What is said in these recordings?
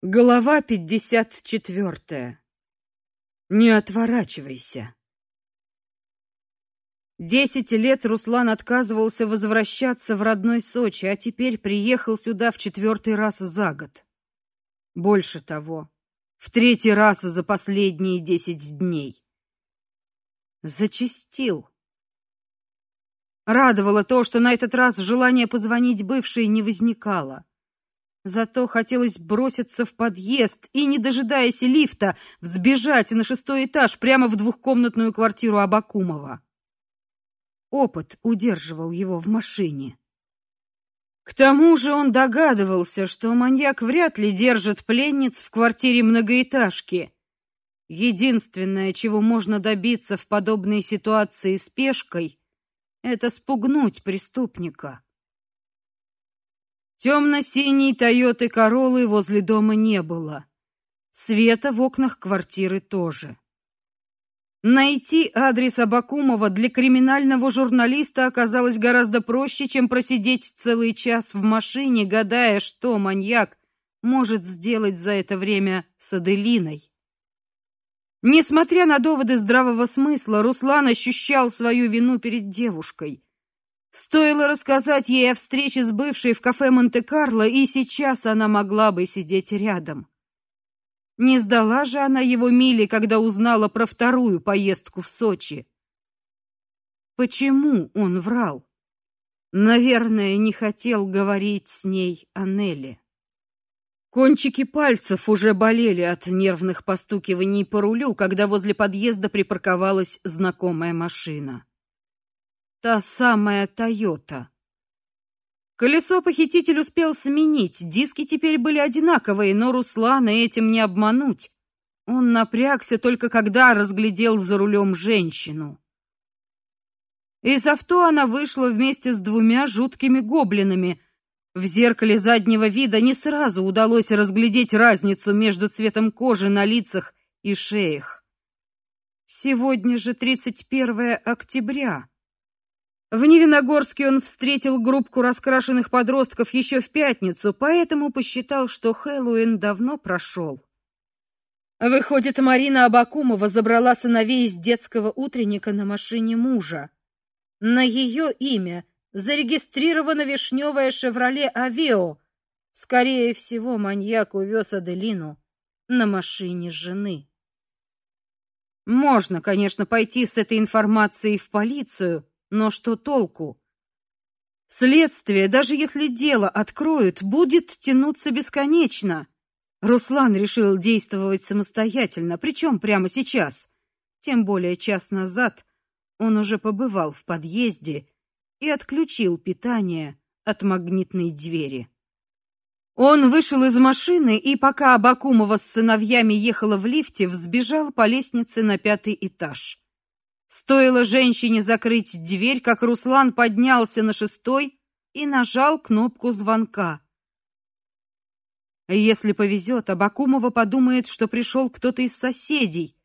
Глава 54. Не отворачивайся. Десять лет Руслан отказывался возвращаться в родной Сочи, а теперь приехал сюда в четвертый раз за год. Больше того, в третий раз за последние десять дней. Зачастил. Радовало то, что на этот раз желание позвонить бывшей не возникало. Зато хотелось броситься в подъезд и, не дожидаясь лифта, взбежать на шестой этаж прямо в двухкомнатную квартиру Абакумова. Опыт удерживал его в машине. К тому же он догадывался, что маньяк вряд ли держит пленниц в квартире многоэтажки. Единственное, чего можно добиться в подобной ситуации спешкой, это спугнуть преступника. Темно-синей Тойоты Короллы возле дома не было. Света в окнах квартиры тоже. Найти адрес Абакумова для криминального журналиста оказалось гораздо проще, чем просидеть целый час в машине, гадая, что маньяк может сделать за это время с Аделиной. Несмотря на доводы здравого смысла, Руслан ощущал свою вину перед девушкой. Стоило рассказать ей о встрече с бывшей в кафе Монте-Карло, и сейчас она могла бы сидеть рядом. Не сдала же она его Миле, когда узнала про вторую поездку в Сочи. Почему он врал? Наверное, не хотел говорить с ней о Нелле. Кончики пальцев уже болели от нервных постукиваний по рулю, когда возле подъезда припарковалась знакомая машина. Та самая Тойота. Колесо похититель успел сменить, диски теперь были одинаковые, но Руслана этим не обмануть. Он напрягся только когда разглядел за рулем женщину. Из авто она вышла вместе с двумя жуткими гоблинами. В зеркале заднего вида не сразу удалось разглядеть разницу между цветом кожи на лицах и шеях. Сегодня же 31 октября. В Невиногорске он встретил группку раскрашенных подростков еще в пятницу, поэтому посчитал, что Хэллоуин давно прошел. Выходит, Марина Абакумова забрала сыновей из детского утренника на машине мужа. На ее имя зарегистрирована вишневая «Шевроле Авео». Скорее всего, маньяк увез Аделину на машине жены. Можно, конечно, пойти с этой информацией в полицию, но что толку? Следствие, даже если дело откроют, будет тянуться бесконечно. Руслан решил действовать самостоятельно, причем прямо сейчас. Тем более час назад он уже побывал в подъезде и отключил питание от магнитной двери. Он вышел из машины и пока Абакумова с сыновьями ехала в лифте, взбежал по лестнице на пятый этаж. Стоило женщине закрыть дверь, как Руслан поднялся на шестой и нажал кнопку звонка. Если повезет, Абакумова подумает, что пришел кто-то из соседей.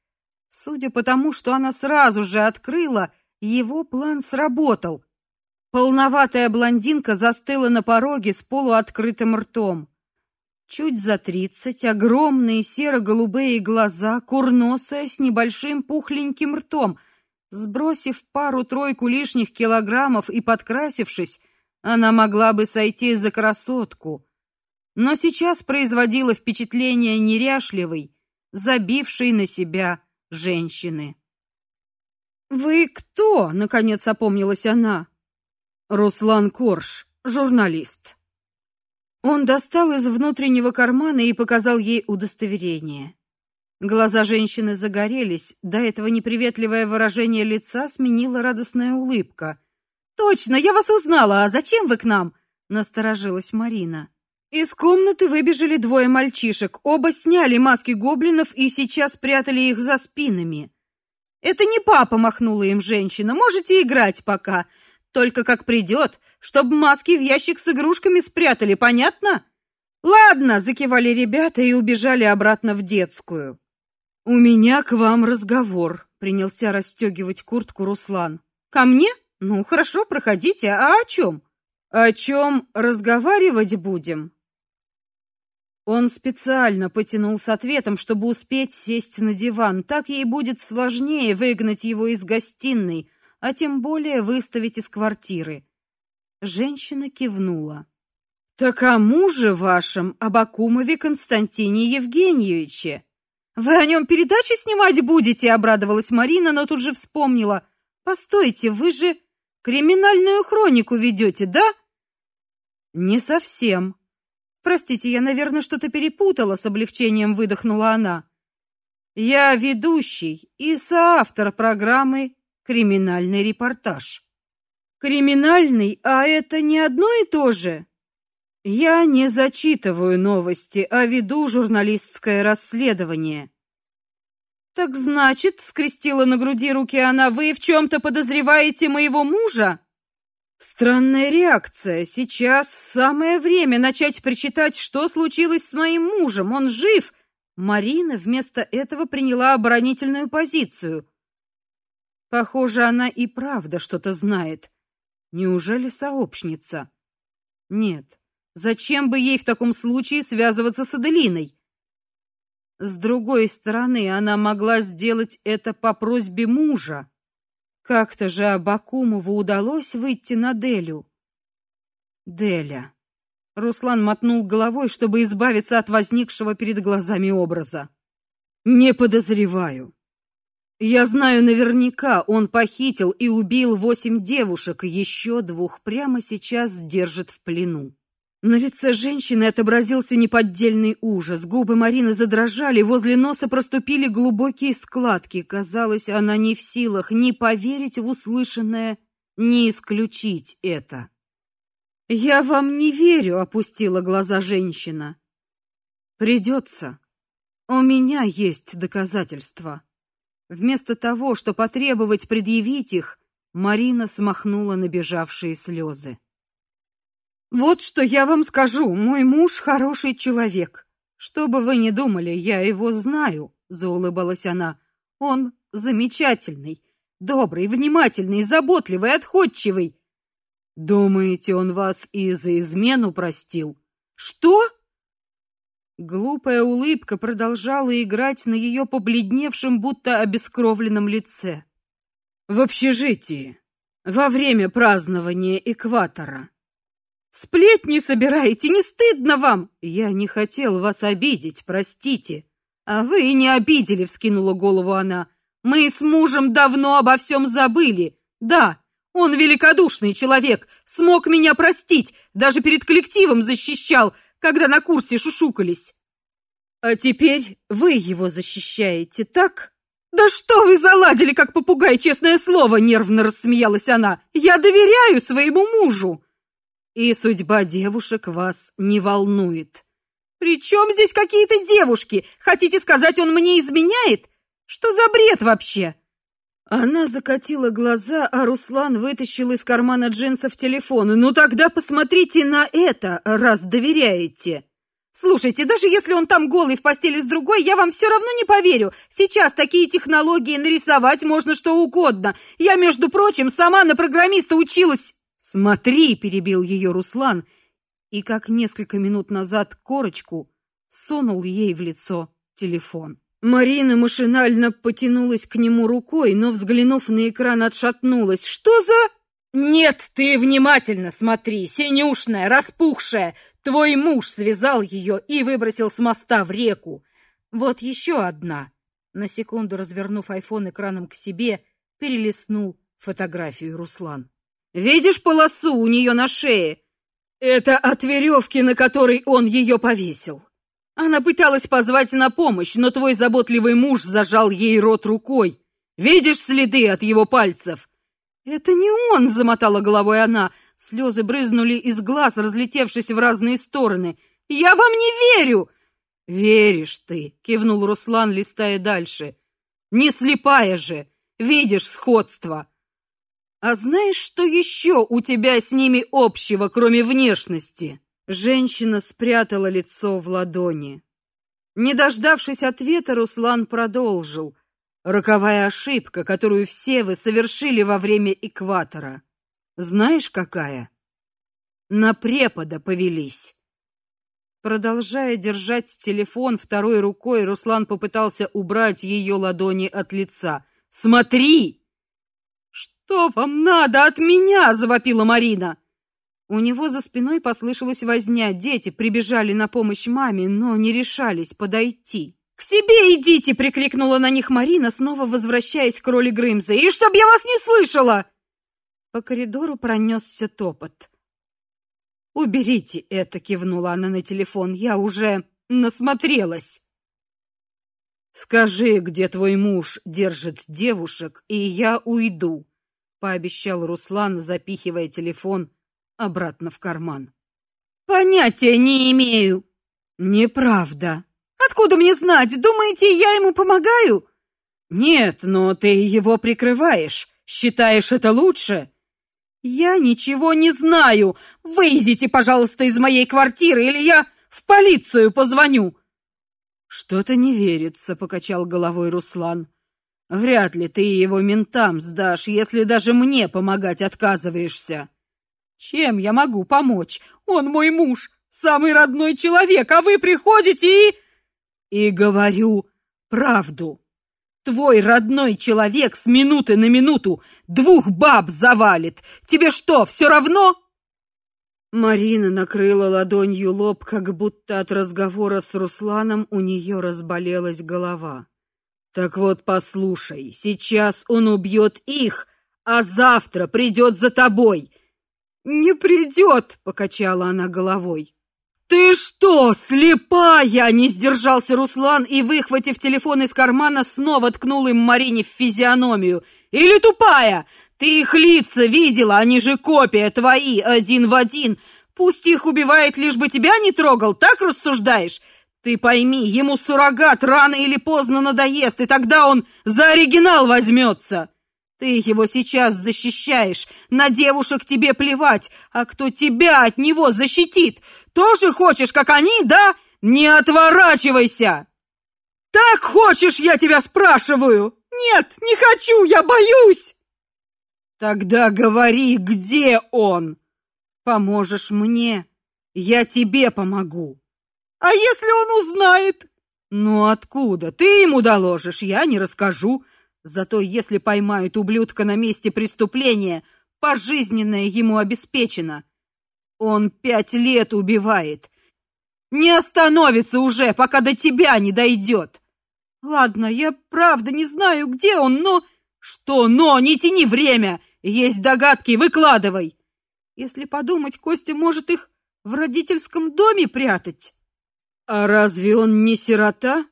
Судя по тому, что она сразу же открыла, его план сработал. Полноватая блондинка застыла на пороге с полуоткрытым ртом. Чуть за тридцать, огромные серо-голубые глаза, курносая с небольшим пухленьким ртом — Сбросив пару-тройку лишних килограммов и подкрасившись, она могла бы сойти за красотку. Но сейчас производила впечатление неряшливой, забившей на себя женщины. Вы кто? наконец опомнилась она. Руслан Корж, журналист. Он достал из внутреннего кармана и показал ей удостоверение. Глаза женщины загорелись, до этого неприветливое выражение лица сменила радостная улыбка. Точно, я вас узнала. А зачем вы к нам? насторожилась Марина. Из комнаты выбежали двое мальчишек. Оба сняли маски гоблинов и сейчас прятали их за спинами. Это не папа, махнула им женщина. Можете играть пока, только как придет, чтобы маски в ящик с игрушками спрятали, понятно? Ладно, закивали ребята и убежали обратно в детскую. У меня к вам разговор, принялся расстегивать куртку Руслан. Ко мне? Ну, хорошо, проходите. А о чем? О чем разговаривать будем? Он специально потянул с ответом, чтобы успеть сесть на диван. Так ей будет сложнее выгнать его из гостиной, а тем более выставить из квартиры. Женщина кивнула. Так о муже вашем, Абакумове Константине Евгеньевиче. Вы о нем передачу снимать будете, обрадовалась Марина, но тут же вспомнила. Постойте, вы же криминальную хронику ведете, да? Не совсем. Простите, я, наверное, что-то перепутала, с облегчением выдохнула она. Я ведущий и соавтор программы Криминальный репортаж. Криминальный, а это не одно и то же. Я не зачитываю новости, а веду журналистское расследование. Так значит, скрестила на груди руки она, вы в чем то подозреваете моего мужа? Странная реакция. Сейчас самое время начать причитать, что случилось с моим мужем. Он жив. Марина вместо этого приняла оборонительную позицию. Похоже, она и правда что-то знает. Неужели сообщница? Нет. Зачем бы ей в таком случае связываться с Аделиной? С другой стороны, она могла сделать это по просьбе мужа. Как-то же Абакумову удалось выйти на Делю. Деля. Руслан мотнул головой, чтобы избавиться от возникшего перед глазами образа. Не подозреваю. Я знаю наверняка, он похитил и убил восемь девушек, еще двух прямо сейчас держит в плену. На лице женщины отобразился неподдельный ужас. Губы Марины задрожали, возле носа проступили глубокие складки. Казалось, она не в силах ни поверить в услышанное, ни исключить это. Я вам не верю, опустила глаза женщина. Придется. У меня есть доказательства. Вместо того, чтобы потребовать предъявить их, Марина смахнула набежавшие слезы. Вот что я вам скажу, мой муж хороший человек. Что бы вы ни думали, я его знаю, заулыбалась она. Он замечательный, добрый, внимательный, заботливый, отходчивый. Думаете, он вас и за измену простил? Что? Глупая улыбка продолжала играть на ее побледневшем, будто обескровленном лице. В общежитии во время празднования экватора Сплетни собираете, не стыдно вам? Я не хотел вас обидеть, простите. А вы и не обидели, вскинула голову она. Мы с мужем давно обо всем забыли. Да, он великодушный человек, смог меня простить, даже перед коллективом защищал, когда на курсе шушукались. А теперь вы его защищаете, так? Да что вы заладили, как попугай, честное слово, нервно рассмеялась она. Я доверяю своему мужу. И судьба девушек вас не волнует. Причем здесь какие-то девушки? Хотите сказать, он мне изменяет? Что за бред вообще? Она закатила глаза, а Руслан вытащил из кармана джинсов телефон. Ну тогда посмотрите на это, раз доверяете. Слушайте, даже если он там голый в постели с другой, я вам все равно не поверю. Сейчас такие технологии нарисовать можно что угодно. Я, между прочим, сама на программиста училась. Смотри, перебил ее Руслан, и как несколько минут назад корочку сунул ей в лицо телефон. Марина машинально потянулась к нему рукой, но взглянув на экран, отшатнулась. Что за Нет, ты внимательно смотри, синюшная, распухшая. Твой муж связал ее и выбросил с моста в реку. Вот еще одна. На секунду развернув айфон экраном к себе, перелистнул фотографию Руслан. Видишь полосу у нее на шее? Это от веревки, на которой он ее повесил. Она пыталась позвать на помощь, но твой заботливый муж зажал ей рот рукой. Видишь следы от его пальцев? Это не он, замотала головой она. Слезы брызнули из глаз, разлетевшись в разные стороны. Я вам не верю. Веришь ты, кивнул Руслан, листая дальше. Не слепая же, видишь сходство. А знаешь, что еще у тебя с ними общего, кроме внешности? Женщина спрятала лицо в ладони. Не дождавшись ответа, Руслан продолжил: роковая ошибка, которую все вы совершили во время экватора. Знаешь, какая? На препода повелись. Продолжая держать телефон второй рукой, Руслан попытался убрать ее ладони от лица. "Смотри!" "Что вам надо от меня?" завопила Марина. У него за спиной послышалась возня. Дети прибежали на помощь маме, но не решались подойти. "К себе идите!" прикрикнула на них Марина, снова возвращаясь к роли Грымза. "И чтоб я вас не слышала!" По коридору пронесся топот. Уберите это, кивнула она на телефон. Я уже насмотрелась. Скажи, где твой муж держит девушек, и я уйду, пообещал Руслан, запихивая телефон обратно в карман. Понятия не имею. Неправда. Откуда мне знать? Думаете, я ему помогаю? Нет, но ты его прикрываешь. Считаешь это лучше? Я ничего не знаю. Выйдите, пожалуйста, из моей квартиры, или я в полицию позвоню. Что-то не верится, покачал головой Руслан. Вряд ли ты его ментам сдашь, если даже мне помогать отказываешься. Чем я могу помочь? Он мой муж, самый родной человек, а вы приходите и и говорю правду. Твой родной человек с минуты на минуту двух баб завалит. Тебе что, все равно? Марина накрыла ладонью лоб, как будто от разговора с Русланом у нее разболелась голова. Так вот, послушай, сейчас он убьет их, а завтра придет за тобой. Не придет, покачала она головой. Ты что, слепая? Не сдержался Руслан и, выхватив телефон из кармана, снова ткнул им Марине в физиономию. Или тупая? Ты их лица видела, они же копия твои, один в один. Пусть их убивает, лишь бы тебя не трогал, так рассуждаешь? Ты пойми, ему суррогат рано или поздно надоест, и тогда он за оригинал возьмется. Ты его сейчас защищаешь, на девушек тебе плевать, а кто тебя от него защитит? Тоже хочешь, как они, да? Не отворачивайся! Так хочешь, я тебя спрашиваю? Нет, не хочу, я боюсь! Тогда говори, где он? Поможешь мне, я тебе помогу. А если он узнает? Ну откуда? Ты ему доложишь, я не расскажу. Зато если поймают ублюдка на месте преступления, пожизненное ему обеспечено. Он пять лет убивает. Не остановится уже, пока до тебя не дойдет. Ладно, я правда не знаю, где он, но... Что но? Не тяни время! Есть догадки, выкладывай. Если подумать, Костя может их в родительском доме прятать. А разве он не сирота?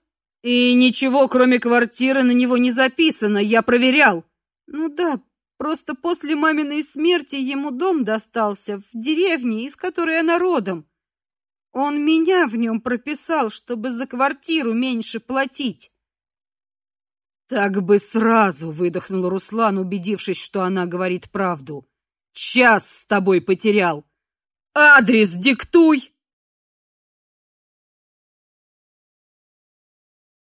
И ничего, кроме квартиры, на него не записано, я проверял. Ну да, просто после маминой смерти ему дом достался в деревне, из которой она родом. Он меня в нем прописал, чтобы за квартиру меньше платить. Так бы сразу выдохнул Руслан, убедившись, что она говорит правду. Час с тобой потерял. Адрес диктуй.